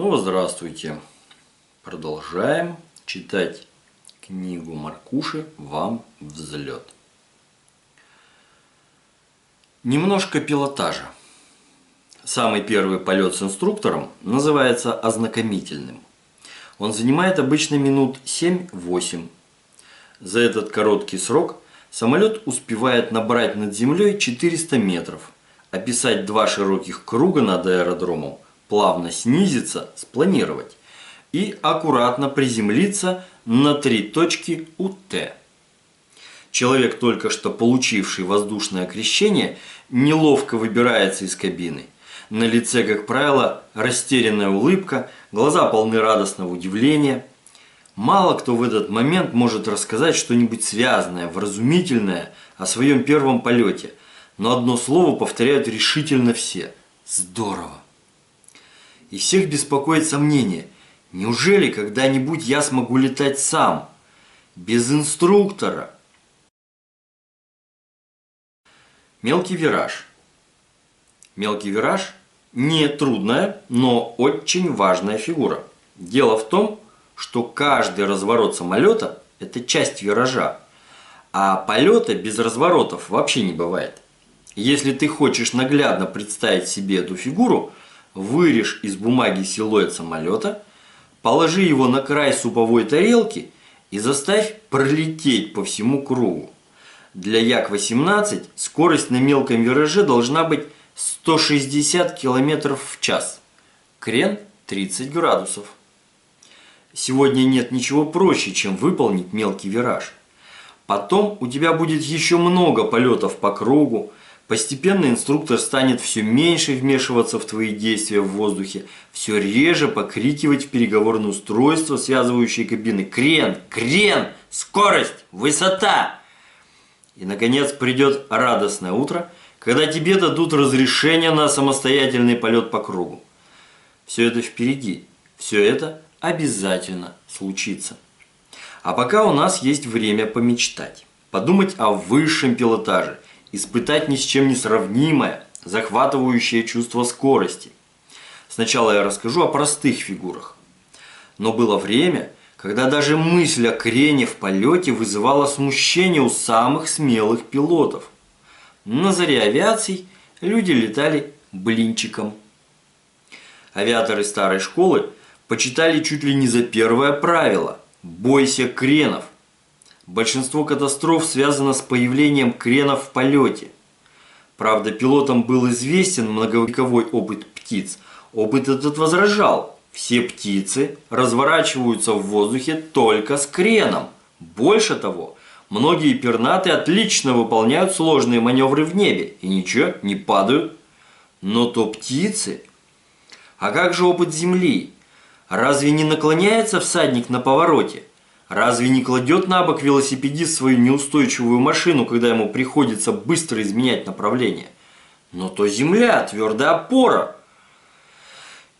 Снова здравствуйте. Продолжаем читать книгу Маркуши «Вам взлет». Немножко пилотажа. Самый первый полет с инструктором называется ознакомительным. Он занимает обычно минут 7-8. За этот короткий срок самолет успевает набрать над землей 400 метров, описать два широких круга над аэродромом, плавно снизиться, спланировать и аккуратно приземлиться на три точки у Т. Человек, только что получивший воздушное окрещение, неловко выбирается из кабины. На лице, как правило, растерянная улыбка, глаза полны радостного удивления. Мало кто в этот момент может рассказать что-нибудь связанное, вразумительное о своем первом полете, но одно слово повторяют решительно все – здорово. И всех беспокоит сомнение – неужели когда-нибудь я смогу летать сам, без инструктора – Мелкий вираж. Мелкий вираж – не трудная, но очень важная фигура. Дело в том, что каждый разворот самолета – это часть виража, а полета без разворотов вообще не бывает. Если ты хочешь наглядно представить себе эту фигуру, вырежь из бумаги силуэт самолета, положи его на край суповой тарелки и заставь пролететь по всему кругу. Для Як-18 скорость на мелком вираже должна быть 160 км в час. Крен 30 градусов. Сегодня нет ничего проще, чем выполнить мелкий вираж. Потом у тебя будет еще много полетов по кругу. Постепенно инструктор станет все меньше вмешиваться в твои действия в воздухе, все реже покрикивать в переговорное устройство, связывающее кабины. Крен! Крен! Скорость! Высота! И, наконец, придет радостное утро, когда тебе дадут разрешение на самостоятельный полет по кругу. Все это впереди, все это обязательно случится. А пока у нас есть время помечтать, подумать о высшем пилотаже, испытать ни с чем не сравнимое, захватывающее чувство скорости. Сначала я расскажу о простых фигурах. Но было время, когда даже мысль о крене в полете вызывала смущение у самых смелых пилотов. На заре авиации люди летали блинчиком. Авиаторы старой школы почитали чуть ли не за первое правило – бойся кренов. Большинство катастроф связано с появлением кренов в полете. Правда, пилотам был известен многовековой опыт птиц. Опыт этот возражал – все птицы разворачиваются в воздухе только с креном. Больше того, многие пернаты отлично выполняют сложные маневры в небе и ничего, не падают. Но то птицы. А как же опыт Земли? Разве не наклоняется всадник на повороте? Разве не кладет на бок велосипедист свою неустойчивую машину, когда ему приходится быстро изменять направление? Но то земля, твердая опора –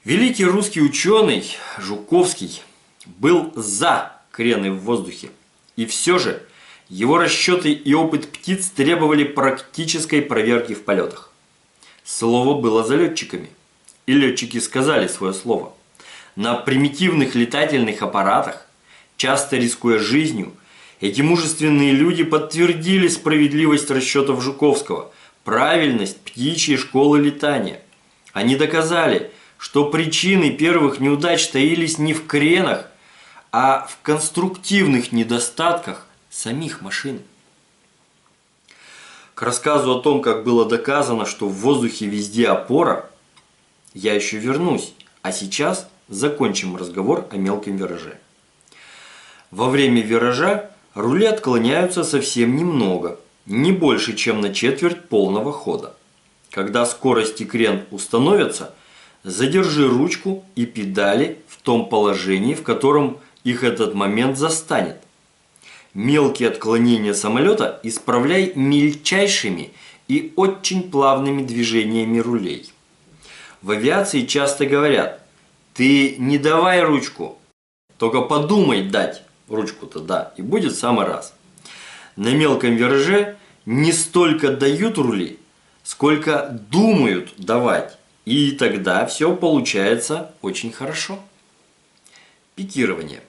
Великий русский ученый Жуковский был за крены в воздухе. И все же его расчеты и опыт птиц требовали практической проверки в полетах. Слово было за летчиками. И летчики сказали свое слово. На примитивных летательных аппаратах, часто рискуя жизнью, эти мужественные люди подтвердили справедливость расчетов Жуковского, правильность птичьей школы летания. Они доказали, что причины первых неудач таились не в кренах, а в конструктивных недостатках самих машин. К рассказу о том, как было доказано, что в воздухе везде опора, я еще вернусь, а сейчас закончим разговор о мелком вираже. Во время виража рули отклоняются совсем немного, не больше, чем на четверть полного хода. Когда скорость и крен установятся – Задержи ручку и педали в том положении, в котором их этот момент застанет. Мелкие отклонения самолета исправляй мельчайшими и очень плавными движениями рулей. В авиации часто говорят, ты не давай ручку, только подумай дать ручку-то, да, и будет в самый раз. На мелком вираже не столько дают рули, сколько думают давать И тогда все получается очень хорошо. Пикирование.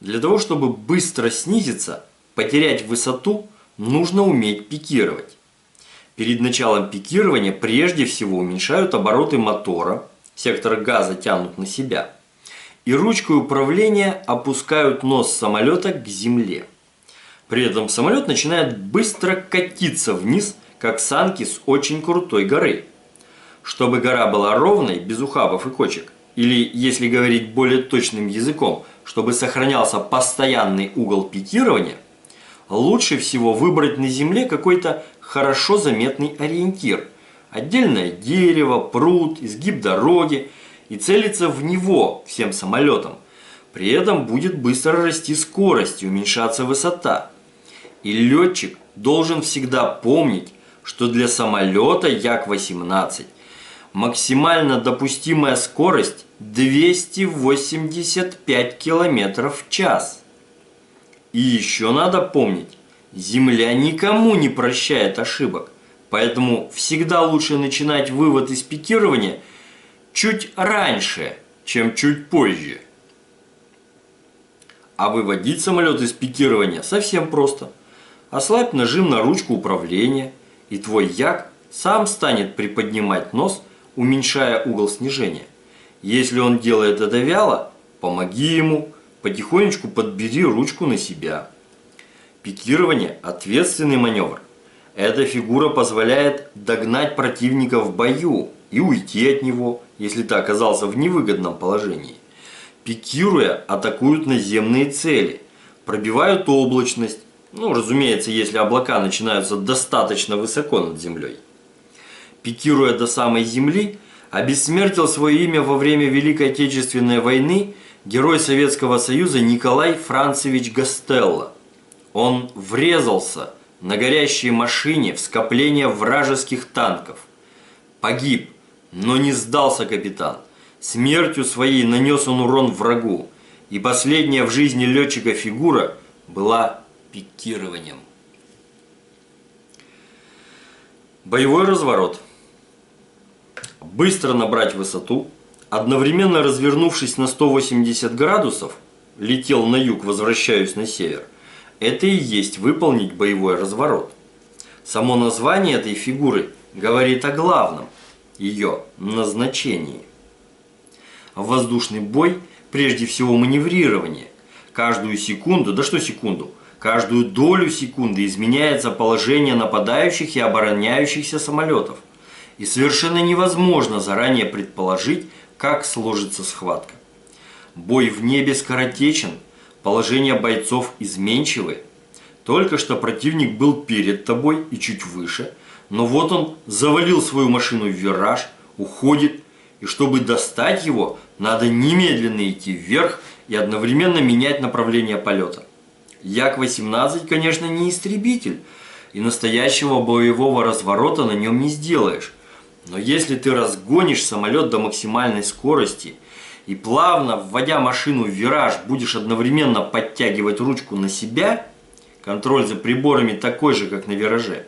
Для того, чтобы быстро снизиться, потерять высоту, нужно уметь пикировать. Перед началом пикирования прежде всего уменьшают обороты мотора, сектор газа тянут на себя, и ручкой управления опускают нос самолета к земле. При этом самолет начинает быстро катиться вниз, как санки с очень крутой горы. Чтобы гора была ровной, без ухабов и кочек, или, если говорить более точным языком, чтобы сохранялся постоянный угол пикирования, лучше всего выбрать на земле какой-то хорошо заметный ориентир. Отдельное дерево, пруд, изгиб дороги и целиться в него всем самолетом. При этом будет быстро расти скорость и уменьшаться высота. И летчик должен всегда помнить, что для самолета Як-18 максимально допустимая скорость 285 км в час. И еще надо помнить, Земля никому не прощает ошибок, поэтому всегда лучше начинать вывод из пикирования чуть раньше, чем чуть позже. А выводить самолет из пикирования совсем просто. Ослабь нажим на ручку управления, и твой як сам станет приподнимать нос, уменьшая угол снижения. Если он делает это вяло, помоги ему, потихонечку подбери ручку на себя. Пикирование – ответственный маневр. Эта фигура позволяет догнать противника в бою и уйти от него, если ты оказался в невыгодном положении. Пикируя, атакуют наземные цели, пробивают облачность, ну, разумеется, если облака начинаются достаточно высоко над землей. Пикируя до самой земли, обессмертил свое имя во время Великой Отечественной войны герой Советского Союза Николай Францевич Гастелло. Он врезался на горящей машине в скопление вражеских танков. Погиб, но не сдался капитан. Смертью своей нанес он урон врагу, и последняя в жизни летчика фигура была пикированием. Боевой разворот. Быстро набрать высоту, одновременно развернувшись на 180 градусов, летел на юг, возвращаюсь на север, это и есть выполнить боевой разворот. Само название этой фигуры говорит о главном – ее назначении. Воздушный бой – прежде всего маневрирование. Каждую секунду, да что секунду, каждую долю секунды изменяется положение нападающих и обороняющихся самолетов. И совершенно невозможно заранее предположить, как сложится схватка. Бой в небе скоротечен – Положение бойцов изменчивы. Только что противник был перед тобой и чуть выше, но вот он завалил свою машину в вираж, уходит, и чтобы достать его, надо немедленно идти вверх и одновременно менять направление полета. Як-18, конечно, не истребитель, и настоящего боевого разворота на нем не сделаешь. Но если ты разгонишь самолет до максимальной скорости и плавно, вводя машину в вираж, будешь одновременно подтягивать ручку на себя, контроль за приборами такой же, как на вираже,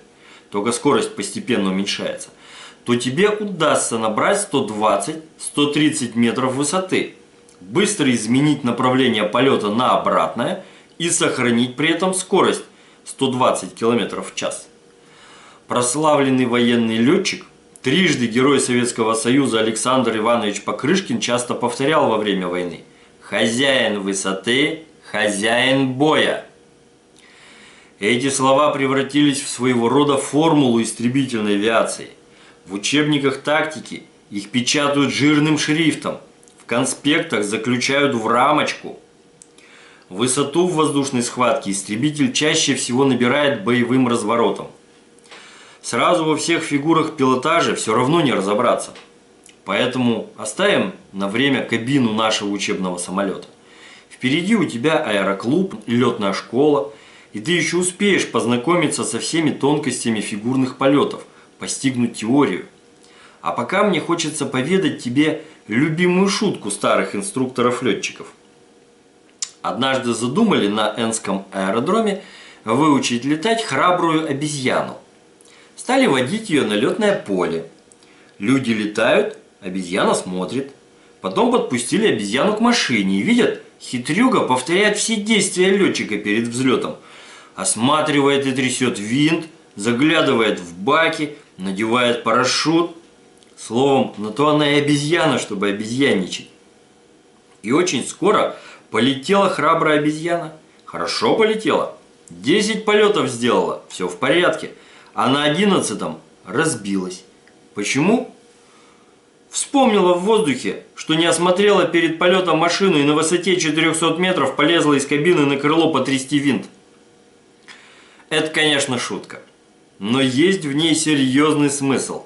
только скорость постепенно уменьшается, то тебе удастся набрать 120-130 метров высоты, быстро изменить направление полета на обратное и сохранить при этом скорость 120 км в час. Прославленный военный летчик – Трижды герой Советского Союза Александр Иванович Покрышкин часто повторял во время войны «Хозяин высоты, хозяин боя». Эти слова превратились в своего рода формулу истребительной авиации. В учебниках тактики их печатают жирным шрифтом, в конспектах заключают в рамочку. Высоту в воздушной схватке истребитель чаще всего набирает боевым разворотом. Сразу во всех фигурах пилотажа все равно не разобраться. Поэтому оставим на время кабину нашего учебного самолета. Впереди у тебя аэроклуб, летная школа, и ты еще успеешь познакомиться со всеми тонкостями фигурных полетов, постигнуть теорию. А пока мне хочется поведать тебе любимую шутку старых инструкторов-летчиков. Однажды задумали на Энском аэродроме выучить летать храбрую обезьяну – стали водить ее на летное поле. Люди летают, обезьяна смотрит. Потом подпустили обезьяну к машине и видят, хитрюга повторяет все действия летчика перед взлетом. Осматривает и трясет винт, заглядывает в баки, надевает парашют. Словом, на то она и обезьяна, чтобы обезьянничать. И очень скоро полетела храбрая обезьяна. Хорошо полетела. Десять полетов сделала, все в порядке. А на одиннадцатом разбилась. Почему? Вспомнила в воздухе, что не осмотрела перед полетом машину и на высоте 400 метров полезла из кабины на крыло потрясти винт. Это, конечно, шутка. Но есть в ней серьезный смысл.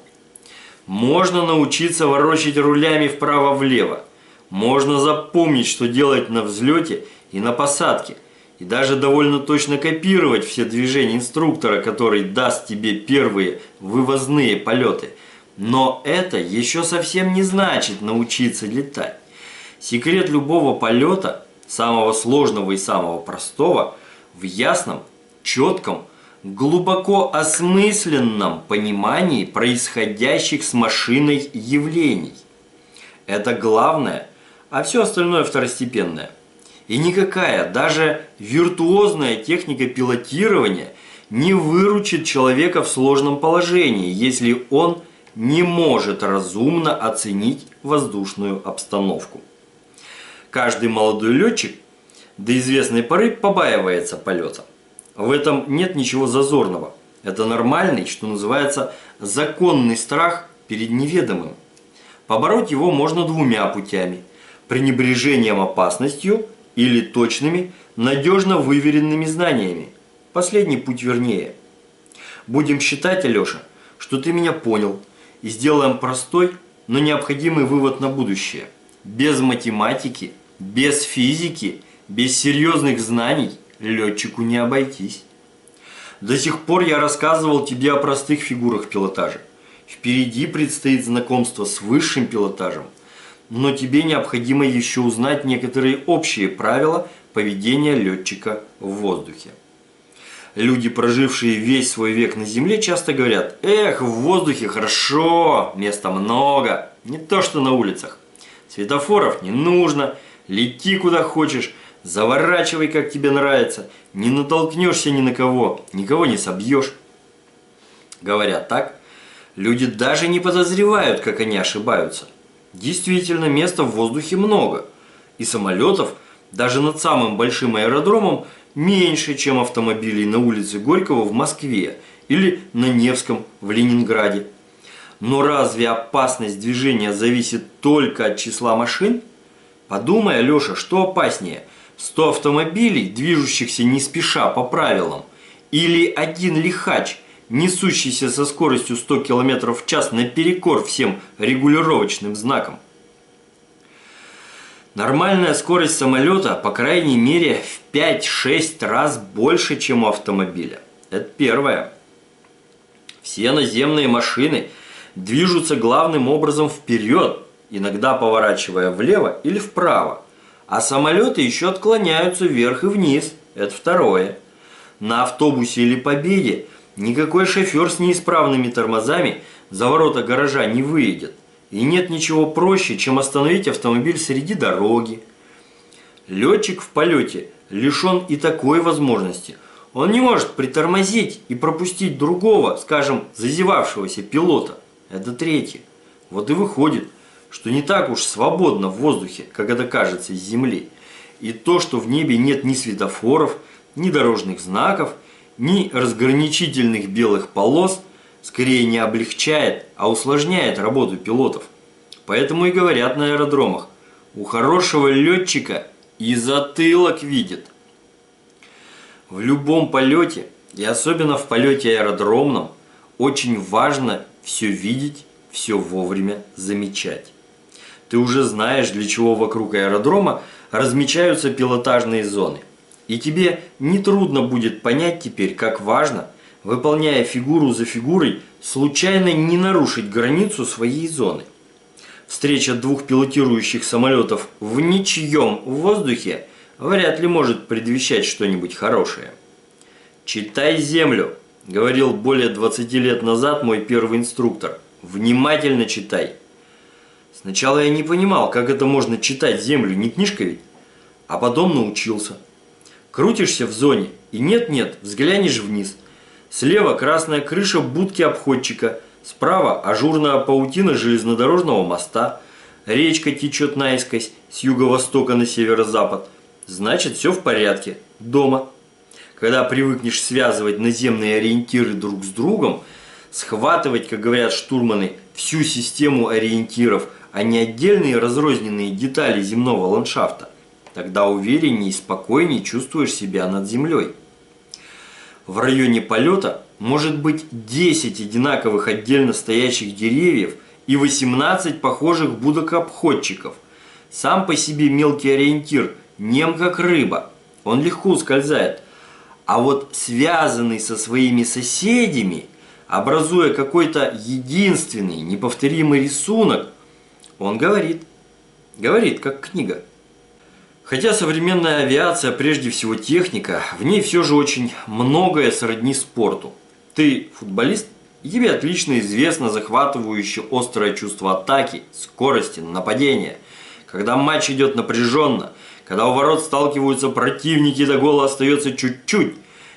Можно научиться ворочать рулями вправо-влево. Можно запомнить, что делать на взлете и на посадке. И даже довольно точно копировать все движения инструктора, который даст тебе первые вывозные полеты – но это еще совсем не значит научиться летать. Секрет любого полета, самого сложного и самого простого, в ясном, четком, глубоко осмысленном понимании происходящих с машиной явлений. Это главное, а все остальное второстепенное. И никакая, даже виртуозная техника пилотирования не выручит человека в сложном положении, если он не может разумно оценить воздушную обстановку. Каждый молодой летчик до известной поры побаивается полета. В этом нет ничего зазорного. Это нормальный, что называется, законный страх перед неведомым. Побороть его можно двумя путями. Пренебрежением опасностью или точными, надежно выверенными знаниями. Последний путь вернее. Будем считать, Алеша, что ты меня понял – и сделаем простой, но необходимый вывод на будущее. Без математики, без физики, без серьезных знаний летчику не обойтись. До сих пор я рассказывал тебе о простых фигурах пилотажа. Впереди предстоит знакомство с высшим пилотажем, но тебе необходимо еще узнать некоторые общие правила поведения летчика в воздухе. Люди, прожившие весь свой век на Земле, часто говорят, эх, в воздухе хорошо, места много, не то что на улицах. Светофоров не нужно, лети куда хочешь, заворачивай как тебе нравится, не натолкнешься ни на кого, никого не собьешь. Говоря так, люди даже не подозревают, как они ошибаются. Действительно, места в воздухе много, и самолетов даже над самым большим аэродромом – меньше, чем автомобилей на улице Горького в Москве или на Невском в Ленинграде. Но разве опасность движения зависит только от числа машин? Подумай, Алеша, что опаснее? 100 автомобилей, движущихся не спеша по правилам, или один лихач, несущийся со скоростью 100 км в час наперекор всем регулировочным знакам? Нормальная скорость самолета, по крайней мере, в 5-6 раз больше, чем у автомобиля. Это первое. Все наземные машины движутся главным образом вперед, иногда поворачивая влево или вправо. А самолеты еще отклоняются вверх и вниз. Это второе. На автобусе или победе никакой шофер с неисправными тормозами за ворота гаража не выйдет. И нет ничего проще, чем остановить автомобиль среди дороги. Летчик в полете лишен и такой возможности. Он не может притормозить и пропустить другого, скажем, зазевавшегося пилота. Это третье. Вот и выходит, что не так уж свободно в воздухе, как это кажется из земли. И то, что в небе нет ни светофоров, ни дорожных знаков, ни разграничительных белых полос – скорее не облегчает, а усложняет работу пилотов. Поэтому и говорят на аэродромах, у хорошего летчика и затылок видит. В любом полете, и особенно в полете аэродромном, очень важно все видеть, все вовремя замечать. Ты уже знаешь, для чего вокруг аэродрома размечаются пилотажные зоны. И тебе нетрудно будет понять теперь, как важно – выполняя фигуру за фигурой, случайно не нарушить границу своей зоны. Встреча двух пилотирующих самолетов в ничьем воздухе вряд ли может предвещать что-нибудь хорошее. «Читай землю», – говорил более 20 лет назад мой первый инструктор. внимательно читай. Сначала я не понимал, как это можно читать землю, не книжка ведь, а потом научился. Крутишься в зоне, и нет-нет, взглянешь вниз. Слева красная крыша будки обходчика, справа ажурная паутина железнодорожного моста, речка течет наискось с юго-востока на северо-запад. Значит, все в порядке, дома. Когда привыкнешь связывать наземные ориентиры друг с другом, схватывать, как говорят штурманы, всю систему ориентиров, а не отдельные разрозненные детали земного ландшафта, тогда увереннее и спокойнее чувствуешь себя над землей. В районе полета может быть 10 одинаковых отдельно стоящих деревьев и 18 похожих будок обходчиков. Сам по себе мелкий ориентир нем как рыба, он легко ускользает – а вот связанный со своими соседями, образуя какой-то единственный, неповторимый рисунок, он говорит. Говорит, как книга. Хотя современная авиация прежде всего техника, в ней все же очень многое сродни спорту. Ты футболист, тебе отлично известно захватывающее острое чувство атаки, скорости, нападения. Когда матч идет напряженно – когда у ворот сталкиваются противники, до гола остается чуть-чуть.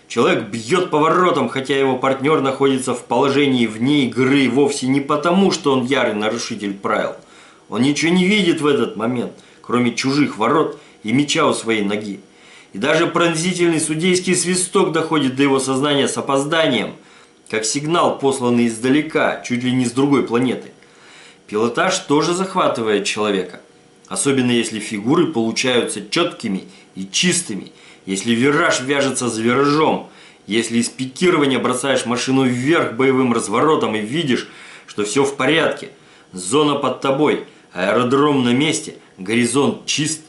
Человек бьет поворотом, хотя его партнер находится в положении вне игры вовсе не потому, что он ярый нарушитель правил. Он ничего не видит в этот момент, кроме чужих ворот и мяча у своей ноги. И даже пронзительный судейский свисток доходит до его сознания с опозданием, как сигнал, посланный издалека, чуть ли не с другой планеты. Пилотаж тоже захватывает человека – особенно если фигуры получаются четкими и чистыми, если вираж вяжется с виражом, если из пикирования бросаешь машину вверх боевым разворотом и видишь, что все в порядке, зона под тобой, аэродром на месте, горизонт чист.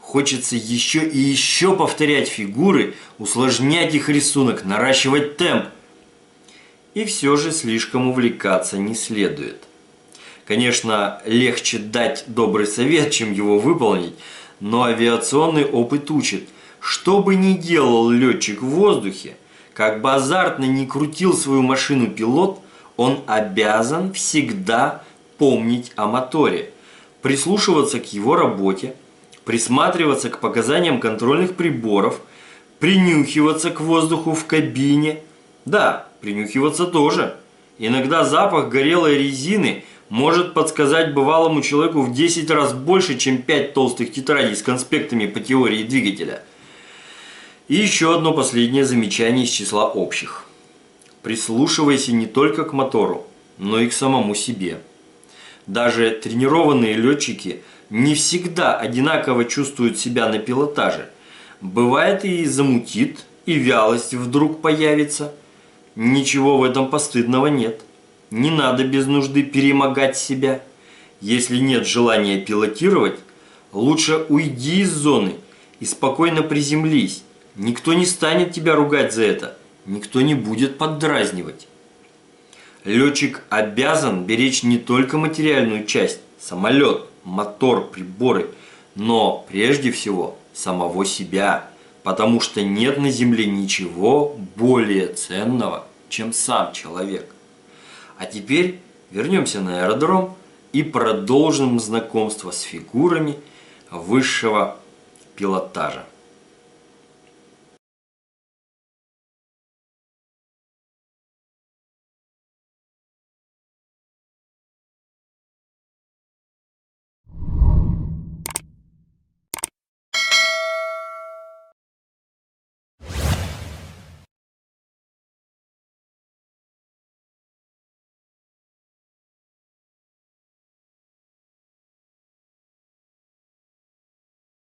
Хочется еще и еще повторять фигуры, усложнять их рисунок, наращивать темп. И все же слишком увлекаться не следует. Конечно, легче дать добрый совет, чем его выполнить, но авиационный опыт учит, что бы ни делал летчик в воздухе, как бы азартно не крутил свою машину пилот, он обязан всегда помнить о моторе, прислушиваться к его работе, присматриваться к показаниям контрольных приборов, принюхиваться к воздуху в кабине. Да, принюхиваться тоже. Иногда запах горелой резины – может подсказать бывалому человеку в 10 раз больше, чем 5 толстых тетрадей с конспектами по теории двигателя. И еще одно последнее замечание из числа общих. Прислушивайся не только к мотору, но и к самому себе. Даже тренированные летчики не всегда одинаково чувствуют себя на пилотаже. Бывает и замутит, и вялость вдруг появится. Ничего в этом постыдного нет. Не надо без нужды перемогать себя. Если нет желания пилотировать, лучше уйди из зоны и спокойно приземлись. Никто не станет тебя ругать за это. Никто не будет поддразнивать. Летчик обязан беречь не только материальную часть, самолет, мотор, приборы, но прежде всего самого себя, потому что нет на Земле ничего более ценного, чем сам человек. А теперь вернемся на аэродром и продолжим знакомство с фигурами высшего пилотажа.